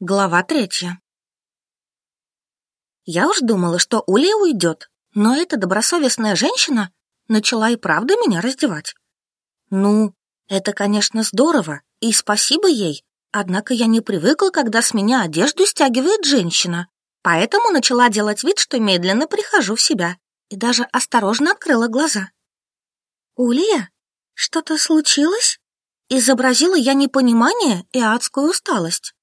Глава третья. Я уж думала, что Улья уйдет, но эта добросовестная женщина начала и правда меня раздевать. Ну, это, конечно, здорово, и спасибо ей, однако я не привыкла, когда с меня одежду стягивает женщина, поэтому начала делать вид, что медленно прихожу в себя, и даже осторожно открыла глаза. «Улья, что-то случилось?» Изобразила я непонимание и адскую усталость.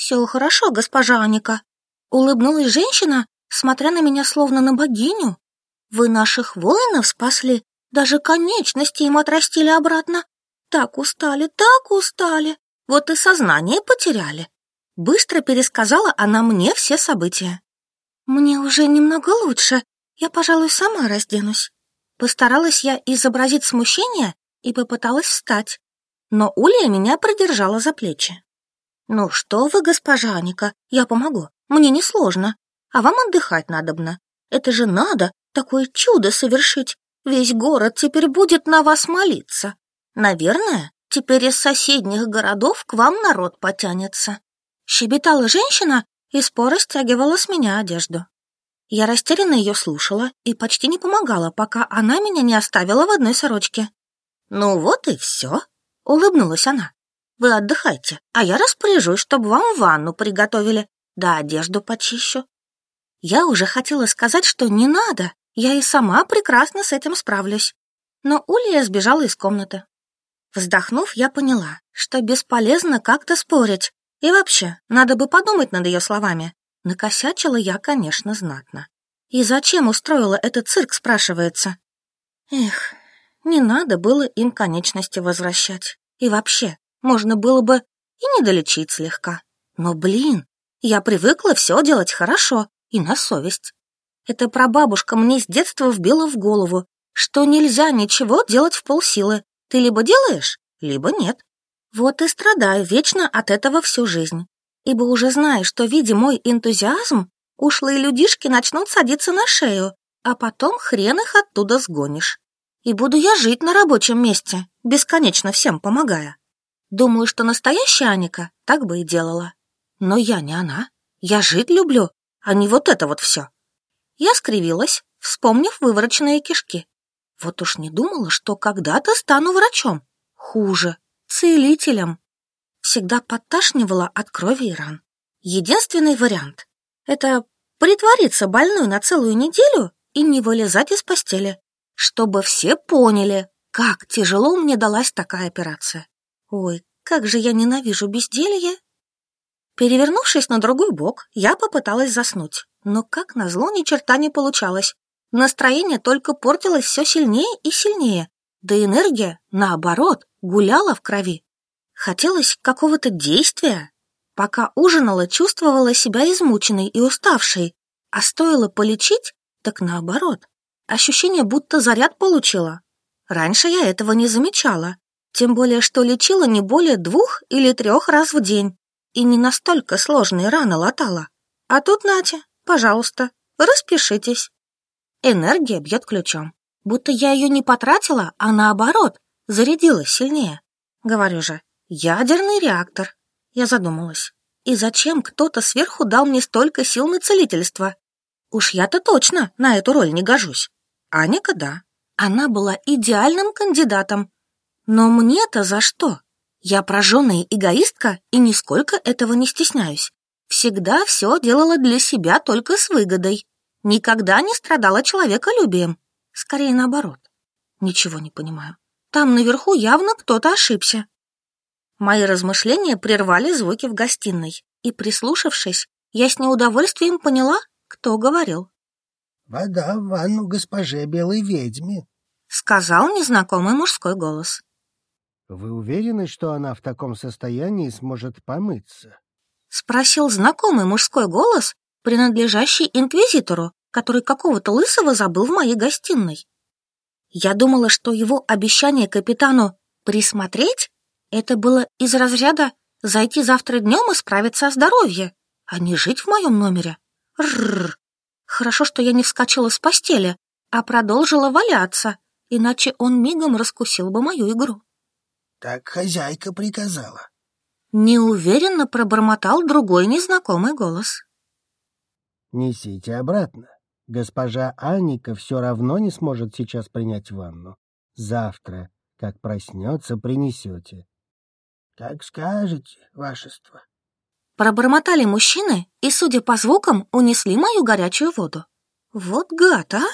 «Все хорошо, госпожа Аника», — улыбнулась женщина, смотря на меня словно на богиню. «Вы наших воинов спасли, даже конечности им отрастили обратно. Так устали, так устали, вот и сознание потеряли». Быстро пересказала она мне все события. «Мне уже немного лучше, я, пожалуй, сама разденусь». Постаралась я изобразить смущение и попыталась встать, но Улья меня продержала за плечи. «Ну что вы, госпожа Аника, я помогу, мне несложно, а вам отдыхать надобно. Это же надо такое чудо совершить, весь город теперь будет на вас молиться. Наверное, теперь из соседних городов к вам народ потянется». Щебетала женщина и споро стягивала с меня одежду. Я растерянно ее слушала и почти не помогала, пока она меня не оставила в одной сорочке. «Ну вот и все», — улыбнулась она. Вы отдыхайте, а я распоряжусь, чтобы вам ванну приготовили, да одежду почищу. Я уже хотела сказать, что не надо, я и сама прекрасно с этим справлюсь. Но Улья сбежала из комнаты. Вздохнув, я поняла, что бесполезно как-то спорить. И вообще, надо бы подумать над ее словами. Накосячила я, конечно, знатно. И зачем устроила этот цирк, спрашивается? Эх, не надо было им конечности возвращать. И вообще, можно было бы и не долечить слегка. Но, блин, я привыкла все делать хорошо и на совесть. Это прабабушка мне с детства вбила в голову, что нельзя ничего делать в полсилы. Ты либо делаешь, либо нет. Вот и страдаю вечно от этого всю жизнь. Ибо уже знаю, что, видя мой энтузиазм, ушлые людишки начнут садиться на шею, а потом хрен их оттуда сгонишь. И буду я жить на рабочем месте, бесконечно всем помогая. Думаю, что настоящая Аника так бы и делала. Но я не она. Я жить люблю, а не вот это вот все. Я скривилась, вспомнив вывороченные кишки. Вот уж не думала, что когда-то стану врачом. Хуже, целителем. Всегда подташнивала от крови и ран. Единственный вариант — это притвориться больной на целую неделю и не вылезать из постели, чтобы все поняли, как тяжело мне далась такая операция. Ой, как же я ненавижу безделье. Перевернувшись на другой бок, я попыталась заснуть, но как назло ни черта не получалось. Настроение только портилось все сильнее и сильнее, да энергия, наоборот, гуляла в крови. Хотелось какого-то действия. Пока ужинала, чувствовала себя измученной и уставшей, а стоило полечить, так наоборот. Ощущение, будто заряд получила. Раньше я этого не замечала. Тем более, что лечила не более двух или трех раз в день и не настолько сложные раны латала. А тут, Натя, пожалуйста, распишитесь. Энергия бьет ключом. Будто я ее не потратила, а наоборот, зарядилась сильнее. Говорю же, ядерный реактор. Я задумалась. И зачем кто-то сверху дал мне столько сил на целительство? Уж я-то точно на эту роль не гожусь. Аника, да. Она была идеальным кандидатом, но мне-то за что? Я прожженная эгоистка и нисколько этого не стесняюсь. Всегда все делала для себя только с выгодой. Никогда не страдала человеколюбием. Скорее наоборот. Ничего не понимаю. Там наверху явно кто-то ошибся. Мои размышления прервали звуки в гостиной, и, прислушавшись, я с неудовольствием поняла, кто говорил. «Вода в ванну госпоже белой ведьме», — сказал незнакомый мужской голос. Вы уверены, что она в таком состоянии сможет помыться? Спросил знакомый мужской голос, принадлежащий инквизитору, который какого-то лысого забыл в моей гостиной. Я думала, что его обещание капитану присмотреть это было из разряда зайти завтра днем и справиться о здоровье, а не жить в моем номере. Рррр. Хорошо, что я не вскочила с постели, а продолжила валяться, иначе он мигом раскусил бы мою игру. Так хозяйка приказала. Неуверенно пробормотал другой незнакомый голос. Несите обратно. Госпожа Анника все равно не сможет сейчас принять ванну. Завтра, как проснется, принесете. — Как скажете, вашество. Пробормотали мужчины и, судя по звукам, унесли мою горячую воду. Вот гад, а!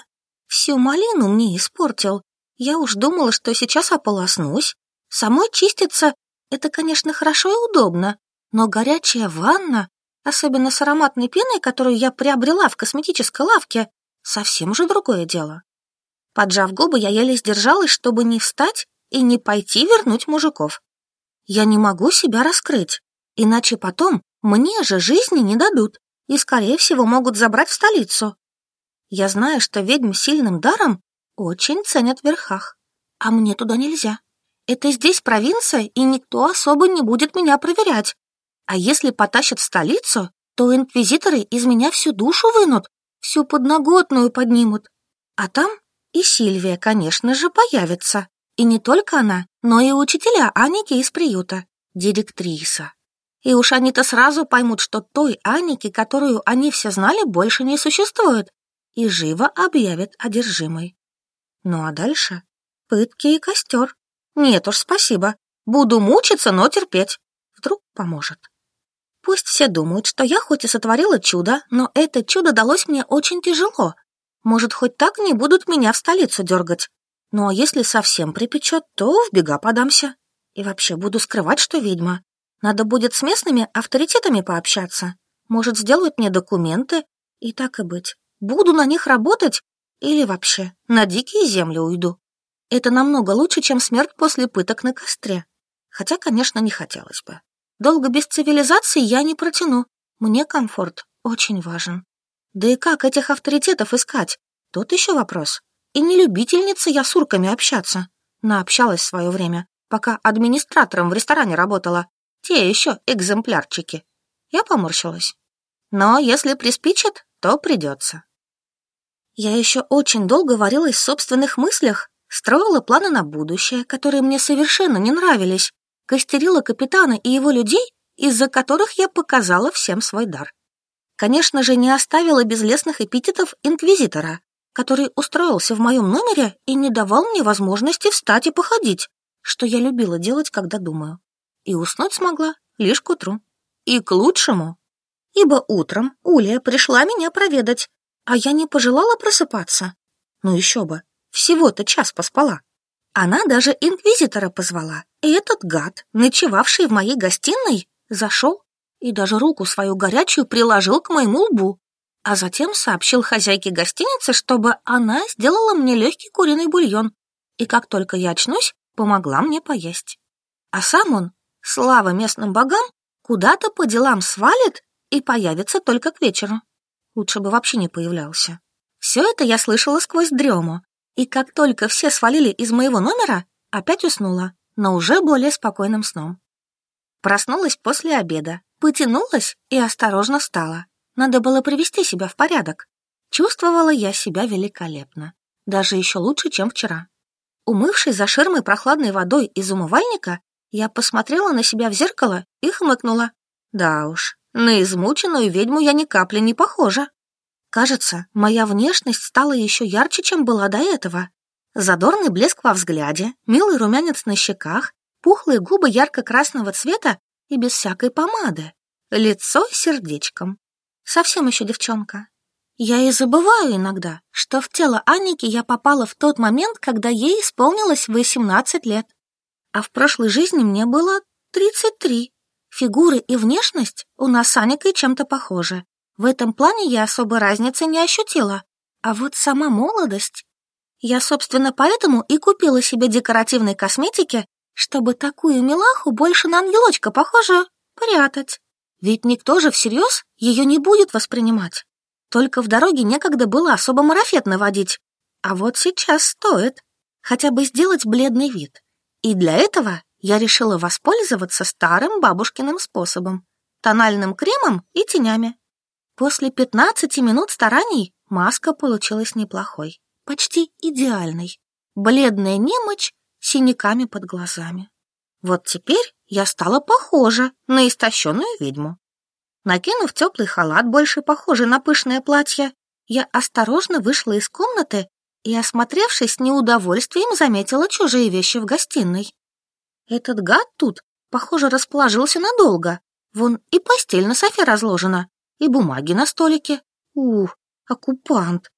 Всю малину мне испортил. Я уж думала, что сейчас ополоснусь. Самой чиститься — это, конечно, хорошо и удобно, но горячая ванна, особенно с ароматной пеной, которую я приобрела в косметической лавке, совсем уже другое дело. Поджав губы, я еле сдержалась, чтобы не встать и не пойти вернуть мужиков. Я не могу себя раскрыть, иначе потом мне же жизни не дадут и, скорее всего, могут забрать в столицу. Я знаю, что ведьм сильным даром очень ценят в верхах, а мне туда нельзя. Это здесь провинция, и никто особо не будет меня проверять. А если потащат в столицу, то инквизиторы из меня всю душу вынут, всю подноготную поднимут. А там и Сильвия, конечно же, появится. И не только она, но и учителя Аники из приюта, директриса. И уж они-то сразу поймут, что той Аники, которую они все знали, больше не существует, и живо объявят одержимой. Ну а дальше пытки и костер. Нет уж, спасибо. Буду мучиться, но терпеть. Вдруг поможет. Пусть все думают, что я хоть и сотворила чудо, но это чудо далось мне очень тяжело. Может, хоть так не будут меня в столицу дергать. Ну а если совсем припечет, то в бега подамся. И вообще буду скрывать, что ведьма. Надо будет с местными авторитетами пообщаться. Может, сделают мне документы. И так и быть. Буду на них работать или вообще на дикие земли уйду. Это намного лучше, чем смерть после пыток на костре. Хотя, конечно, не хотелось бы. Долго без цивилизации я не протяну. Мне комфорт очень важен. Да и как этих авторитетов искать? Тут еще вопрос. И не любительница я с урками общаться. Наобщалась в свое время, пока администратором в ресторане работала. Те еще экземплярчики. Я поморщилась. Но если приспичит, то придется. Я еще очень долго варилась в собственных мыслях, строила планы на будущее, которые мне совершенно не нравились, костерила капитана и его людей, из-за которых я показала всем свой дар. Конечно же, не оставила безлесных эпитетов инквизитора, который устроился в моем номере и не давал мне возможности встать и походить, что я любила делать, когда думаю. И уснуть смогла лишь к утру. И к лучшему. Ибо утром Улия пришла меня проведать, а я не пожелала просыпаться. Ну еще бы, всего-то час поспала. Она даже инквизитора позвала, и этот гад, ночевавший в моей гостиной, зашел и даже руку свою горячую приложил к моему лбу, а затем сообщил хозяйке гостиницы, чтобы она сделала мне легкий куриный бульон, и как только я очнусь, помогла мне поесть. А сам он, слава местным богам, куда-то по делам свалит и появится только к вечеру. Лучше бы вообще не появлялся. Все это я слышала сквозь дрему, и как только все свалили из моего номера, опять уснула, но уже более спокойным сном. Проснулась после обеда, потянулась и осторожно встала. Надо было привести себя в порядок. Чувствовала я себя великолепно, даже еще лучше, чем вчера. Умывшись за ширмой прохладной водой из умывальника, я посмотрела на себя в зеркало и хмыкнула. Да уж, на измученную ведьму я ни капли не похожа. Кажется, моя внешность стала еще ярче, чем была до этого. Задорный блеск во взгляде, милый румянец на щеках, пухлые губы ярко-красного цвета и без всякой помады. Лицо сердечком. Совсем еще девчонка. Я и забываю иногда, что в тело Анники я попала в тот момент, когда ей исполнилось 18 лет. А в прошлой жизни мне было 33. Фигуры и внешность у нас с Аникой чем-то похожи. В этом плане я особой разницы не ощутила. А вот сама молодость... Я, собственно, поэтому и купила себе декоративной косметики, чтобы такую милаху больше на ангелочка похоже прятать. Ведь никто же всерьез ее не будет воспринимать. Только в дороге некогда было особо марафет наводить. А вот сейчас стоит хотя бы сделать бледный вид. И для этого я решила воспользоваться старым бабушкиным способом — тональным кремом и тенями. После 15 минут стараний маска получилась неплохой, почти идеальной. Бледная немочь с синяками под глазами. Вот теперь я стала похожа на истощенную ведьму. Накинув теплый халат, больше похожий на пышное платье, я осторожно вышла из комнаты и, осмотревшись с неудовольствием, заметила чужие вещи в гостиной. Этот гад тут, похоже, расположился надолго. Вон и постель на софе разложена, и бумаги на столике. Ух, оккупант.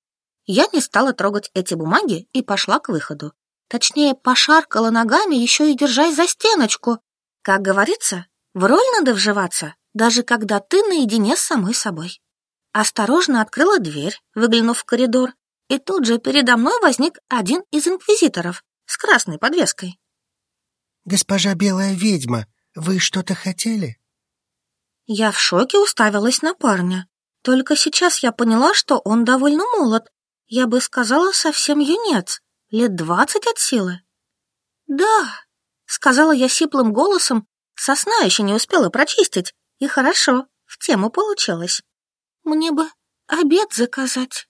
Я не стала трогать эти бумаги и пошла к выходу. Точнее, пошаркала ногами, еще и держась за стеночку. Как говорится, в роль надо вживаться, даже когда ты наедине с самой собой. Осторожно открыла дверь, выглянув в коридор, и тут же передо мной возник один из инквизиторов с красной подвеской. «Госпожа Белая Ведьма, вы что-то хотели?» Я в шоке уставилась на парня. Только сейчас я поняла, что он довольно молод. Я бы сказала, совсем юнец, лет двадцать от силы. «Да», — сказала я сиплым голосом, сосна еще не успела прочистить, и хорошо, в тему получилось. «Мне бы обед заказать».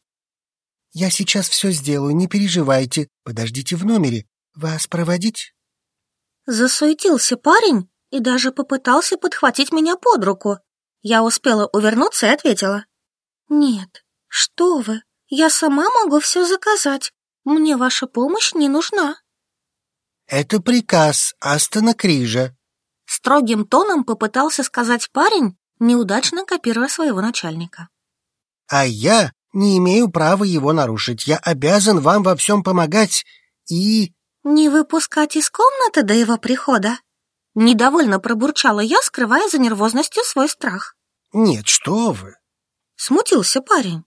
«Я сейчас все сделаю, не переживайте. Подождите в номере. Вас проводить?» Засуетился парень и даже попытался подхватить меня под руку. Я успела увернуться и ответила. «Нет, что вы, я сама могу все заказать. Мне ваша помощь не нужна». «Это приказ Астона Крижа», — строгим тоном попытался сказать парень, неудачно копируя своего начальника. «А я не имею права его нарушить. Я обязан вам во всем помогать и...» «Не выпускать из комнаты до его прихода?» Недовольно пробурчала я, скрывая за нервозностью свой страх. «Нет, что вы!» Смутился парень.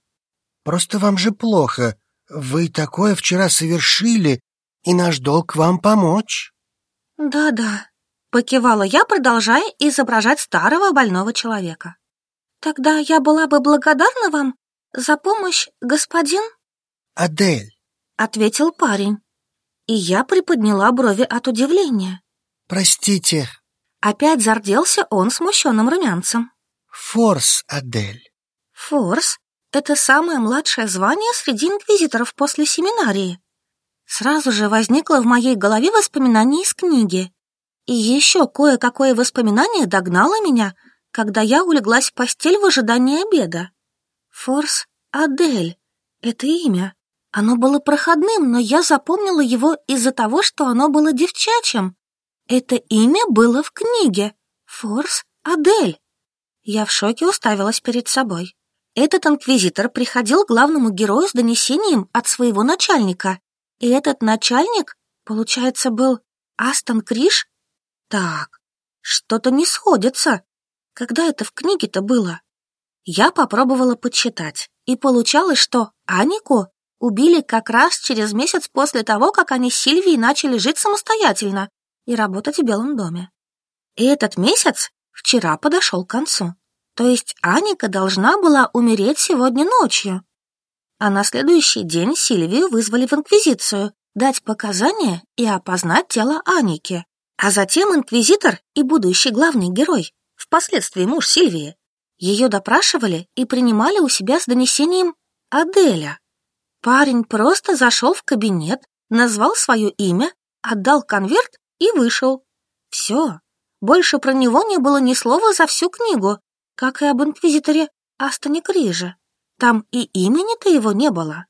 «Просто вам же плохо. Вы такое вчера совершили, и наш долг вам помочь». «Да-да», — покивала я, продолжая изображать старого больного человека. «Тогда я была бы благодарна вам за помощь, господин...» «Адель», — ответил парень. И я приподняла брови от удивления. «Простите». Опять зарделся он смущенным румянцем. «Форс, Адель». «Форс — это самое младшее звание среди инквизиторов после семинарии». Сразу же возникло в моей голове воспоминание из книги. И еще кое-какое воспоминание догнало меня, когда я улеглась в постель в ожидании обеда. Форс Адель — это имя. Оно было проходным, но я запомнила его из-за того, что оно было девчачьим. Это имя было в книге. Форс Адель. Я в шоке уставилась перед собой. Этот инквизитор приходил к главному герою с донесением от своего начальника. И этот начальник, получается, был Астон Криш? Так, что-то не сходится. Когда это в книге-то было? Я попробовала подсчитать, и получалось, что Анику убили как раз через месяц после того, как они с Сильвией начали жить самостоятельно и работать в Белом доме. И этот месяц вчера подошел к концу. То есть Аника должна была умереть сегодня ночью. А на следующий день Сильвию вызвали в Инквизицию дать показания и опознать тело Аники. А затем Инквизитор и будущий главный герой, впоследствии муж Сильвии, ее допрашивали и принимали у себя с донесением Аделя. Парень просто зашел в кабинет, назвал свое имя, отдал конверт и вышел. Все. Больше про него не было ни слова за всю книгу, как и об инквизиторе Астоне Криже. Там и имени-то его не было.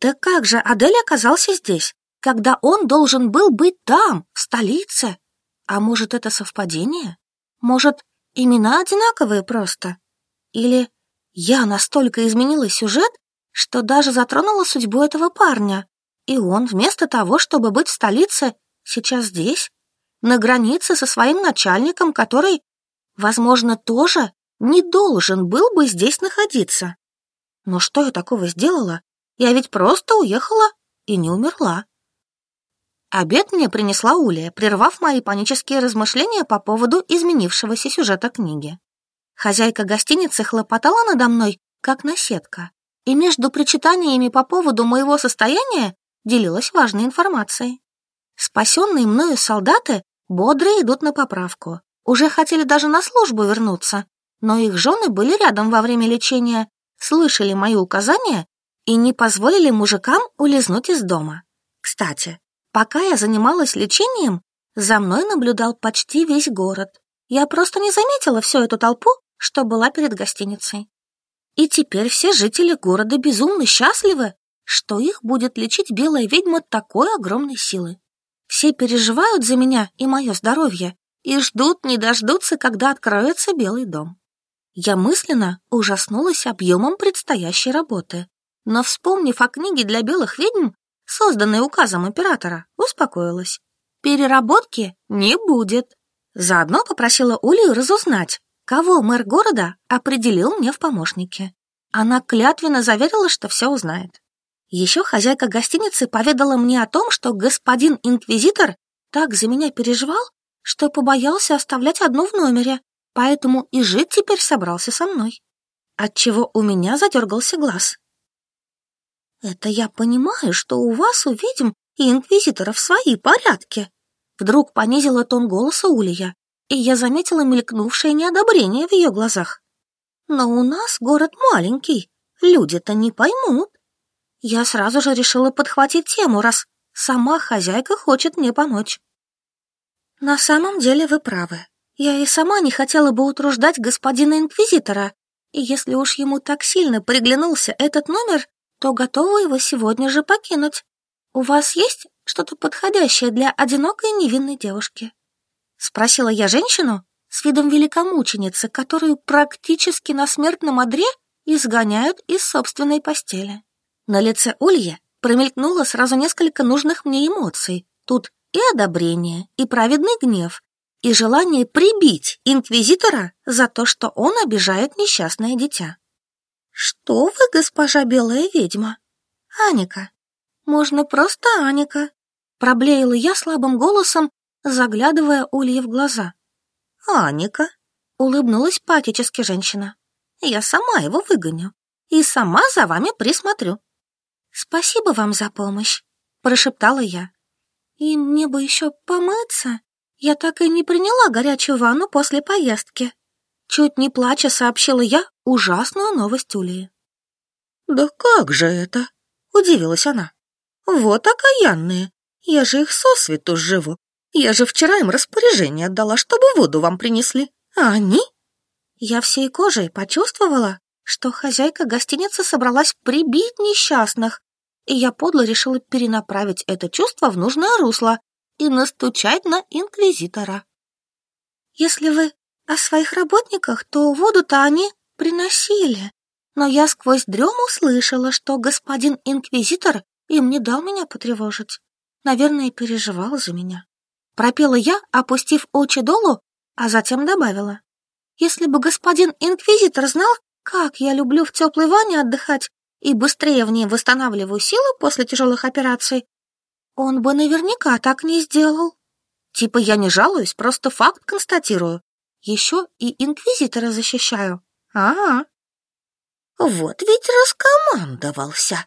Так как же Адель оказался здесь, когда он должен был быть там, в столице? А может, это совпадение? Может, имена одинаковые просто? Или я настолько изменила сюжет, что даже затронула судьбу этого парня, и он вместо того, чтобы быть в столице, сейчас здесь, на границе со своим начальником, который, возможно, тоже не должен был бы здесь находиться. Но что я такого сделала? Я ведь просто уехала и не умерла. Обед мне принесла Улия, прервав мои панические размышления по поводу изменившегося сюжета книги. Хозяйка гостиницы хлопотала надо мной, как наседка, и между причитаниями по поводу моего состояния делилась важной информацией. Спасенные мною солдаты бодро идут на поправку. Уже хотели даже на службу вернуться, но их жены были рядом во время лечения, слышали мои указания и не позволили мужикам улизнуть из дома. Кстати, пока я занималась лечением, За мной наблюдал почти весь город. Я просто не заметила всю эту толпу, что была перед гостиницей. И теперь все жители города безумно счастливы, что их будет лечить белая ведьма такой огромной силы. Все переживают за меня и мое здоровье и ждут, не дождутся, когда откроется Белый дом. Я мысленно ужаснулась объемом предстоящей работы, но, вспомнив о книге для белых ведьм, созданной указом императора, успокоилась. Переработки не будет. Заодно попросила Улию разузнать, кого мэр города определил мне в помощнике. Она клятвенно заверила, что все узнает. Еще хозяйка гостиницы поведала мне о том, что господин инквизитор так за меня переживал, что побоялся оставлять одну в номере, поэтому и жить теперь собрался со мной. Отчего у меня задергался глаз. Это я понимаю, что у вас, у ведьм и инквизиторов, свои порядки. Вдруг понизила тон голоса Улья, и я заметила мелькнувшее неодобрение в ее глазах. Но у нас город маленький, люди-то не поймут. Я сразу же решила подхватить тему, раз сама хозяйка хочет мне помочь. На самом деле вы правы. Я и сама не хотела бы утруждать господина инквизитора, и если уж ему так сильно приглянулся этот номер, то готова его сегодня же покинуть. У вас есть что-то подходящее для одинокой невинной девушки? Спросила я женщину с видом великомученицы, которую практически на смертном одре изгоняют из собственной постели. На лице Улья промелькнуло сразу несколько нужных мне эмоций. Тут и одобрение, и праведный гнев, и желание прибить инквизитора за то, что он обижает несчастное дитя. «Что вы, госпожа белая ведьма?» «Аника. Можно просто Аника», — проблеяла я слабым голосом, заглядывая Улье в глаза. «Аника», — улыбнулась патически женщина. «Я сама его выгоню и сама за вами присмотрю». «Спасибо вам за помощь», — прошептала я. «И мне бы еще помыться. Я так и не приняла горячую ванну после поездки». Чуть не плача сообщила я ужасную новость Улии. «Да как же это?» — удивилась она. «Вот окаянные. Я же их сосвету живу. Я же вчера им распоряжение отдала, чтобы воду вам принесли. А они?» Я всей кожей почувствовала, что хозяйка гостиницы собралась прибить несчастных, и я подло решила перенаправить это чувство в нужное русло и настучать на инквизитора. «Если вы о своих работниках, то воду-то они приносили, но я сквозь дрему слышала, что господин инквизитор им не дал меня потревожить. Наверное, переживал за меня. Пропела я, опустив очи долу, а затем добавила. Если бы господин инквизитор знал, как я люблю в теплой ванне отдыхать, и быстрее в ней восстанавливаю силу после тяжелых операций, он бы наверняка так не сделал. Типа я не жалуюсь, просто факт констатирую. Еще и инквизитора защищаю. Ага. Вот ведь раскомандовался.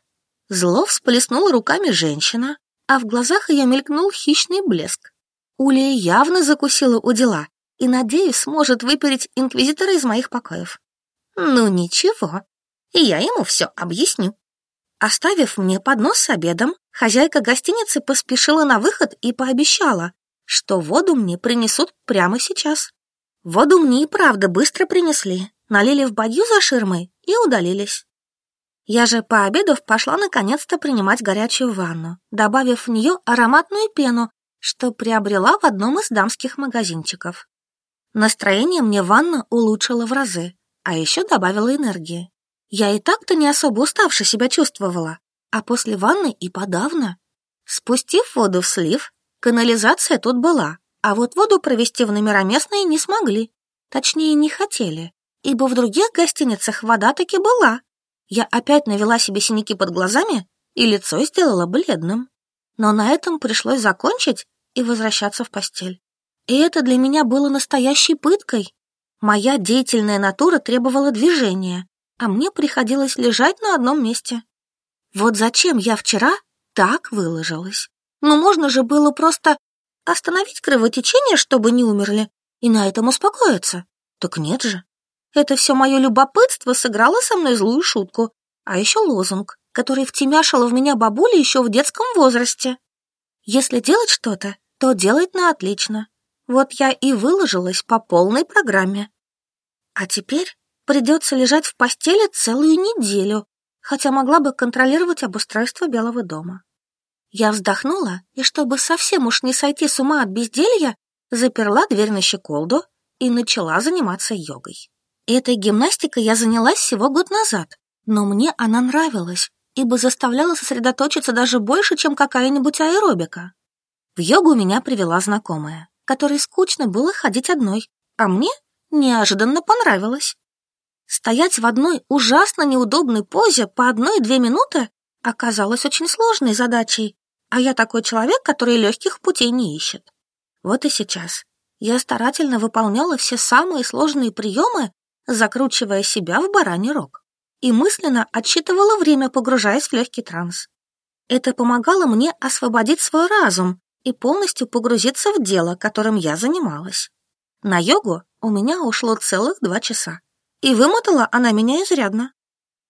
Зло всплеснула руками женщина, а в глазах ее мелькнул хищный блеск. Улия явно закусила у дела и, надеюсь, сможет выпереть инквизитора из моих покоев. Ну ничего, и я ему все объясню. Оставив мне поднос с обедом, хозяйка гостиницы поспешила на выход и пообещала, что воду мне принесут прямо сейчас. Воду мне и правда быстро принесли, налили в бадью за ширмой и удалились. Я же, пообедав, пошла наконец-то принимать горячую ванну, добавив в нее ароматную пену, что приобрела в одном из дамских магазинчиков. Настроение мне ванна улучшила в разы, а еще добавила энергии. Я и так-то не особо уставше себя чувствовала, а после ванны и подавно. Спустив воду в слив, канализация тут была, а вот воду провести в номера местные не смогли. Точнее, не хотели, ибо в других гостиницах вода таки была. Я опять навела себе синяки под глазами и лицо сделала бледным. Но на этом пришлось закончить и возвращаться в постель. И это для меня было настоящей пыткой. Моя деятельная натура требовала движения, а мне приходилось лежать на одном месте. Вот зачем я вчера так выложилась? Ну, можно же было просто остановить кровотечение, чтобы не умерли, и на этом успокоиться. Так нет же. Это все мое любопытство сыграло со мной злую шутку, а еще лозунг, который втемяшила в меня бабуля еще в детском возрасте. Если делать что-то, то делает на отлично. Вот я и выложилась по полной программе. А теперь придется лежать в постели целую неделю, хотя могла бы контролировать обустройство Белого дома. Я вздохнула, и чтобы совсем уж не сойти с ума от безделья, заперла дверь на щеколду и начала заниматься йогой. Этой гимнастикой я занялась всего год назад, но мне она нравилась, ибо заставляла сосредоточиться даже больше, чем какая-нибудь аэробика. В йогу меня привела знакомая, которой скучно было ходить одной, а мне неожиданно понравилось. Стоять в одной ужасно неудобной позе по одной-две минуты оказалось очень сложной задачей, а я такой человек, который легких путей не ищет. Вот и сейчас я старательно выполняла все самые сложные приемы, закручивая себя в бараний рог, и мысленно отсчитывала время, погружаясь в легкий транс. Это помогало мне освободить свой разум и полностью погрузиться в дело, которым я занималась. На йогу у меня ушло целых два часа, и вымотала она меня изрядно.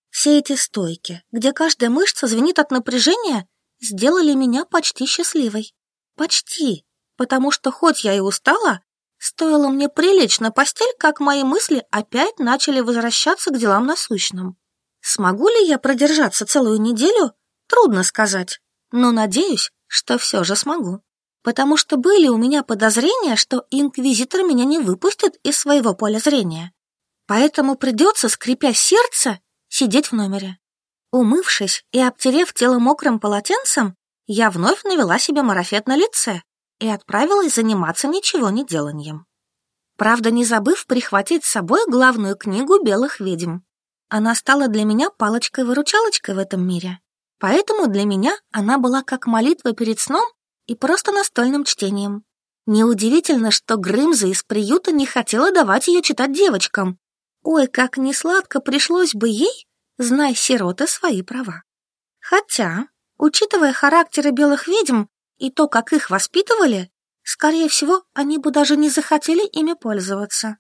Все эти стойки, где каждая мышца звенит от напряжения, сделали меня почти счастливой. Почти потому что хоть я и устала, стоило мне прилечь на постель, как мои мысли опять начали возвращаться к делам насущным. Смогу ли я продержаться целую неделю? Трудно сказать, но надеюсь, что все же смогу. Потому что были у меня подозрения, что инквизитор меня не выпустит из своего поля зрения. Поэтому придется, скрипя сердце, сидеть в номере. Умывшись и обтерев тело мокрым полотенцем, я вновь навела себе марафет на лице и отправилась заниматься ничего не деланием. Правда, не забыв прихватить с собой главную книгу белых ведьм. Она стала для меня палочкой-выручалочкой в этом мире. Поэтому для меня она была как молитва перед сном и просто настольным чтением. Неудивительно, что Грымза из приюта не хотела давать ее читать девочкам. Ой, как несладко пришлось бы ей, зная сироты свои права. Хотя, учитывая характеры белых ведьм, и то, как их воспитывали, скорее всего, они бы даже не захотели ими пользоваться.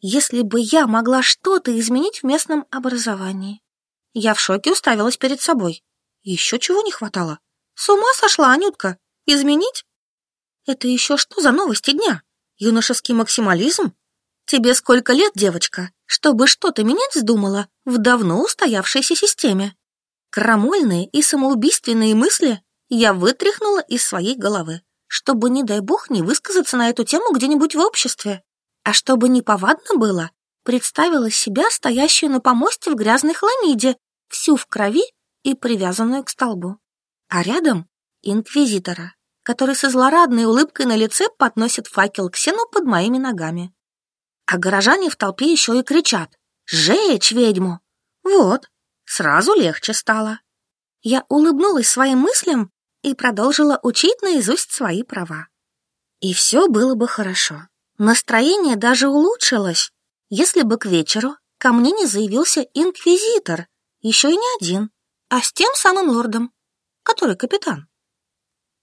Если бы я могла что-то изменить в местном образовании. Я в шоке уставилась перед собой. Еще чего не хватало. С ума сошла, Анютка. Изменить? Это еще что за новости дня? Юношеский максимализм? Тебе сколько лет, девочка, чтобы что-то менять вздумала в давно устоявшейся системе? Крамольные и самоубийственные мысли я вытряхнула из своей головы, чтобы, не дай бог, не высказаться на эту тему где-нибудь в обществе. А чтобы не повадно было, представила себя стоящую на помосте в грязной хламиде, всю в крови и привязанную к столбу. А рядом инквизитора, который со злорадной улыбкой на лице подносит факел к сену под моими ногами. А горожане в толпе еще и кричат «Сжечь ведьму!» Вот, сразу легче стало. Я улыбнулась своим мыслям и продолжила учить наизусть свои права. И все было бы хорошо. Настроение даже улучшилось, если бы к вечеру ко мне не заявился инквизитор, еще и не один, а с тем самым лордом, который капитан.